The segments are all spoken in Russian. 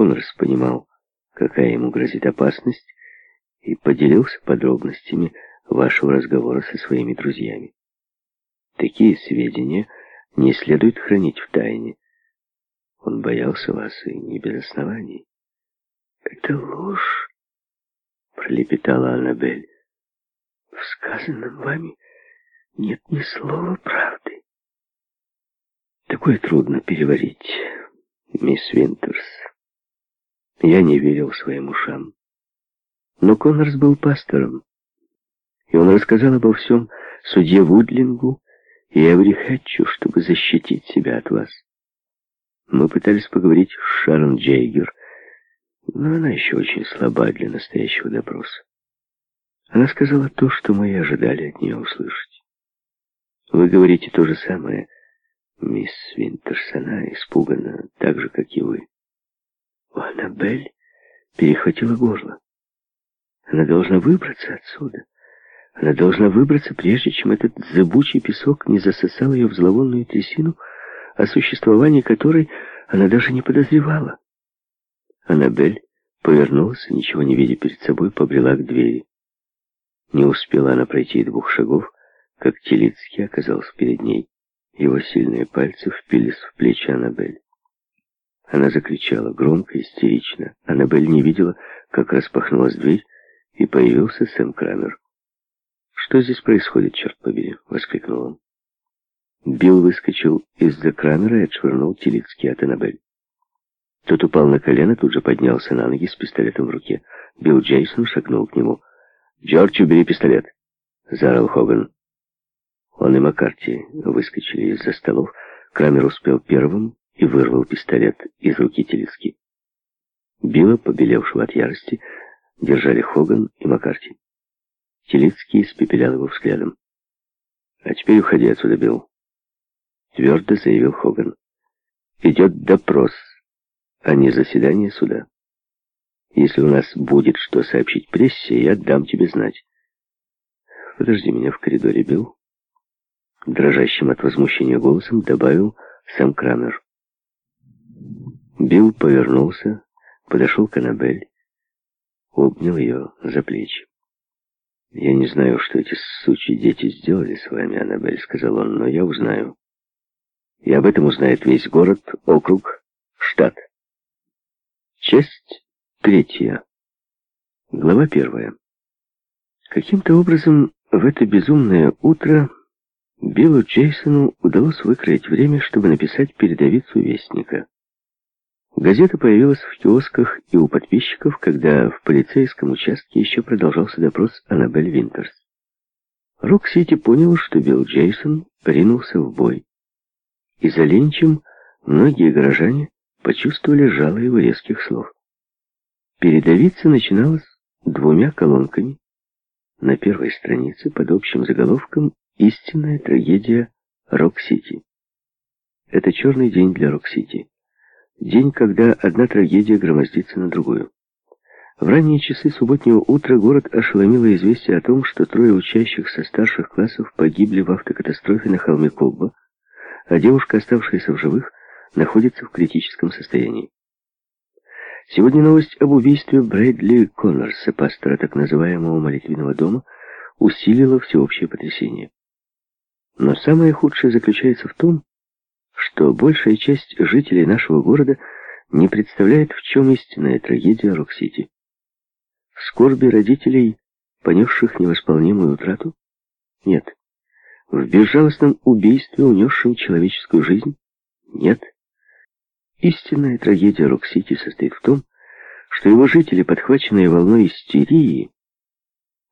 Коннорс понимал, какая ему грозит опасность, и поделился подробностями вашего разговора со своими друзьями. Такие сведения не следует хранить в тайне. Он боялся вас и не без оснований. «Это ложь!» — пролепетала Аннабель. «В сказанном вами нет ни слова правды». Такое трудно переварить, мисс Винтерс. Я не верил своим ушам. Но Коннорс был пастором, и он рассказал обо всем судье Вудлингу и Эври Хэтчу, чтобы защитить себя от вас. Мы пытались поговорить с Шарон Джейгер, но она еще очень слаба для настоящего допроса. Она сказала то, что мы и ожидали от нее услышать. Вы говорите то же самое, мисс Винтерс, она испугана, так же, как и вы. У Аннабель перехватила горло. Она должна выбраться отсюда. Она должна выбраться, прежде чем этот зыбучий песок не засосал ее в зловонную трясину, о существовании которой она даже не подозревала. Аннабель повернулась ничего не видя перед собой, побрела к двери. Не успела она пройти двух шагов, как Телицкий оказался перед ней. Его сильные пальцы впились в плечи Аннабель. Она закричала громко, истерично. Аннабель не видела, как распахнулась дверь, и появился Сэм Крамер. «Что здесь происходит, черт побери?» — воскликнул он. Билл выскочил из-за Крамера и отшвырнул Телицкий от Аннабель. Тот упал на колено, тут же поднялся на ноги с пистолетом в руке. Билл Джейсон шагнул к нему. «Джордж, убери пистолет!» — заорал Хоган. Он и Маккарти выскочили из-за столов. Крамер успел первым и вырвал пистолет из руки Телицки. Билла, побелевшего от ярости, держали Хоган и Маккарти. Телицкий испепелял его взглядом. «А теперь уходи отсюда, Билл», — твердо заявил Хоган. «Идет допрос, а не заседание суда. Если у нас будет что сообщить прессе, я дам тебе знать». «Подожди меня в коридоре, Билл», — дрожащим от возмущения голосом добавил Сэм Крамер. Билл повернулся, подошел к Аннабель, обнял ее за плечи. «Я не знаю, что эти сучьи дети сделали с вами, Аннабель», — сказал он, — «но я узнаю. И об этом узнает весь город, округ, штат». Часть третья. Глава первая. Каким-то образом в это безумное утро Биллу Джейсону удалось выкроить время, чтобы написать передовицу Вестника. Газета появилась в киосках и у подписчиков, когда в полицейском участке еще продолжался допрос Аннабель Винтерс. Рок-Сити понял, что Билл Джейсон ринулся в бой. И за ленчем многие горожане почувствовали жало его резких слов. Передовица начиналась двумя колонками. На первой странице под общим заголовком «Истинная трагедия Рок-Сити». Это черный день для Рок-Сити. День, когда одна трагедия громоздится на другую. В ранние часы субботнего утра город ошеломило известие о том, что трое учащихся старших классов погибли в автокатастрофе на холме Кобба, а девушка, оставшаяся в живых, находится в критическом состоянии. Сегодня новость об убийстве Брэдли Коннорса, пастора так называемого молитвенного дома, усилила всеобщее потрясение. Но самое худшее заключается в том, что большая часть жителей нашего города не представляет, в чем истинная трагедия Рок-Сити. В скорби родителей, понесших невосполнимую утрату? Нет. В безжалостном убийстве, унесшем человеческую жизнь? Нет. Истинная трагедия Рок-Сити состоит в том, что его жители, подхваченные волной истерии,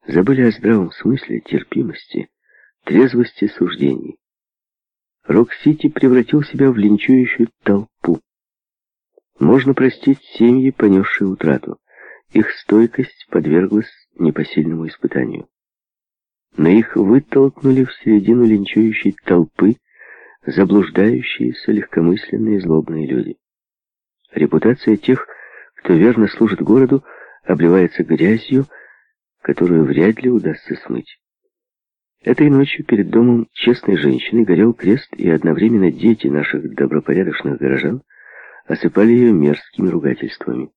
забыли о здравом смысле, терпимости, трезвости суждений. Рок-Сити превратил себя в линчующую толпу. Можно простить семьи, понесшие утрату. Их стойкость подверглась непосильному испытанию. Но их вытолкнули в середину линчующей толпы заблуждающиеся, легкомысленные, злобные люди. Репутация тех, кто верно служит городу, обливается грязью, которую вряд ли удастся смыть. Этой ночью перед домом честной женщины горел крест, и одновременно дети наших добропорядочных горожан осыпали ее мерзкими ругательствами.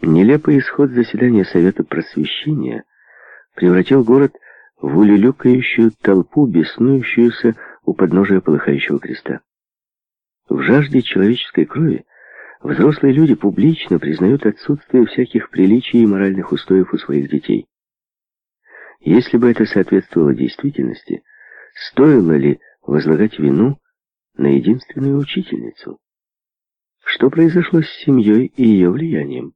Нелепый исход заседания Совета Просвещения превратил город в улюлюкающую толпу, беснующуюся у подножия полыхающего креста. В жажде человеческой крови взрослые люди публично признают отсутствие всяких приличий и моральных устоев у своих детей. Если бы это соответствовало действительности, стоило ли возлагать вину на единственную учительницу? Что произошло с семьей и ее влиянием?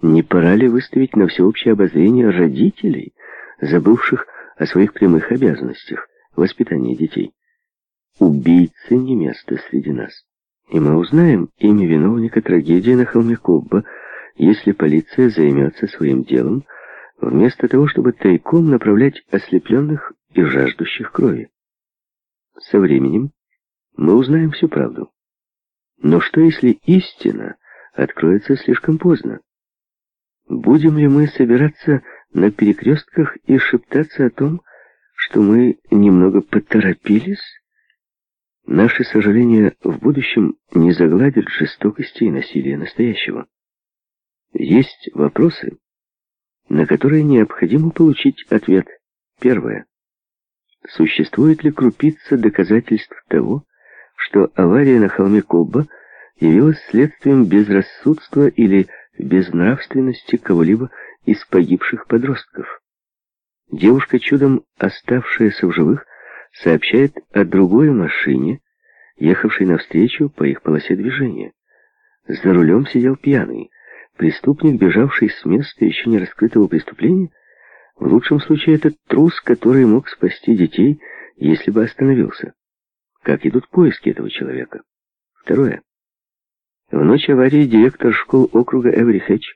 Не пора ли выставить на всеобщее обозрение родителей, забывших о своих прямых обязанностях воспитания детей? Убийцы не место среди нас. И мы узнаем имя виновника трагедии на холме Кобба, если полиция займется своим делом, вместо того, чтобы тайком направлять ослепленных и жаждущих крови. Со временем мы узнаем всю правду. Но что, если истина откроется слишком поздно? Будем ли мы собираться на перекрестках и шептаться о том, что мы немного поторопились? Наши сожаления в будущем не загладят жестокости и насилия настоящего. Есть вопросы, на которые необходимо получить ответ. Первое. Существует ли крупица доказательств того, что авария на холме Кобба явилась следствием безрассудства или безнравственности кого-либо из погибших подростков. Девушка, чудом оставшаяся в живых, сообщает о другой машине, ехавшей навстречу по их полосе движения. За рулем сидел пьяный. Преступник, бежавший с места еще не раскрытого преступления, в лучшем случае это трус, который мог спасти детей, если бы остановился. Как идут поиски этого человека? Второе. В ночь аварии директор школ округа Эври Хэтч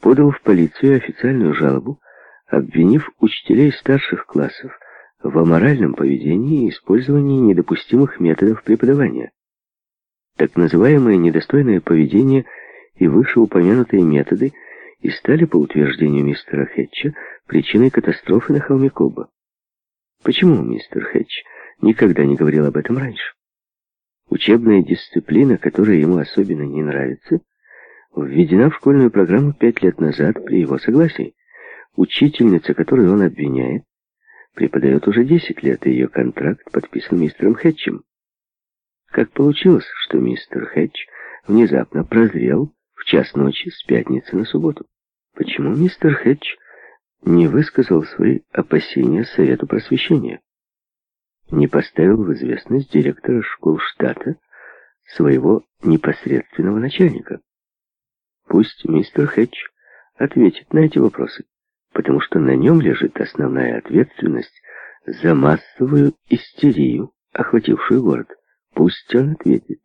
подал в полицию официальную жалобу, обвинив учителей старших классов в аморальном поведении и использовании недопустимых методов преподавания. Так называемое недостойное поведение и вышеупомянутые методы и стали, по утверждению мистера Хэтча, причиной катастрофы на холме Коба. Почему мистер Хэтч никогда не говорил об этом раньше? Учебная дисциплина, которая ему особенно не нравится, введена в школьную программу пять лет назад при его согласии. Учительница, которую он обвиняет, преподает уже десять лет, и ее контракт подписан мистером Хэтчем. Как получилось, что мистер Хэтч внезапно прозрел в час ночи с пятницы на субботу? Почему мистер Хэтч не высказал свои опасения Совету просвещения? не поставил в известность директора школ штата своего непосредственного начальника. Пусть мистер Хэтч ответит на эти вопросы, потому что на нем лежит основная ответственность за массовую истерию, охватившую город. Пусть он ответит.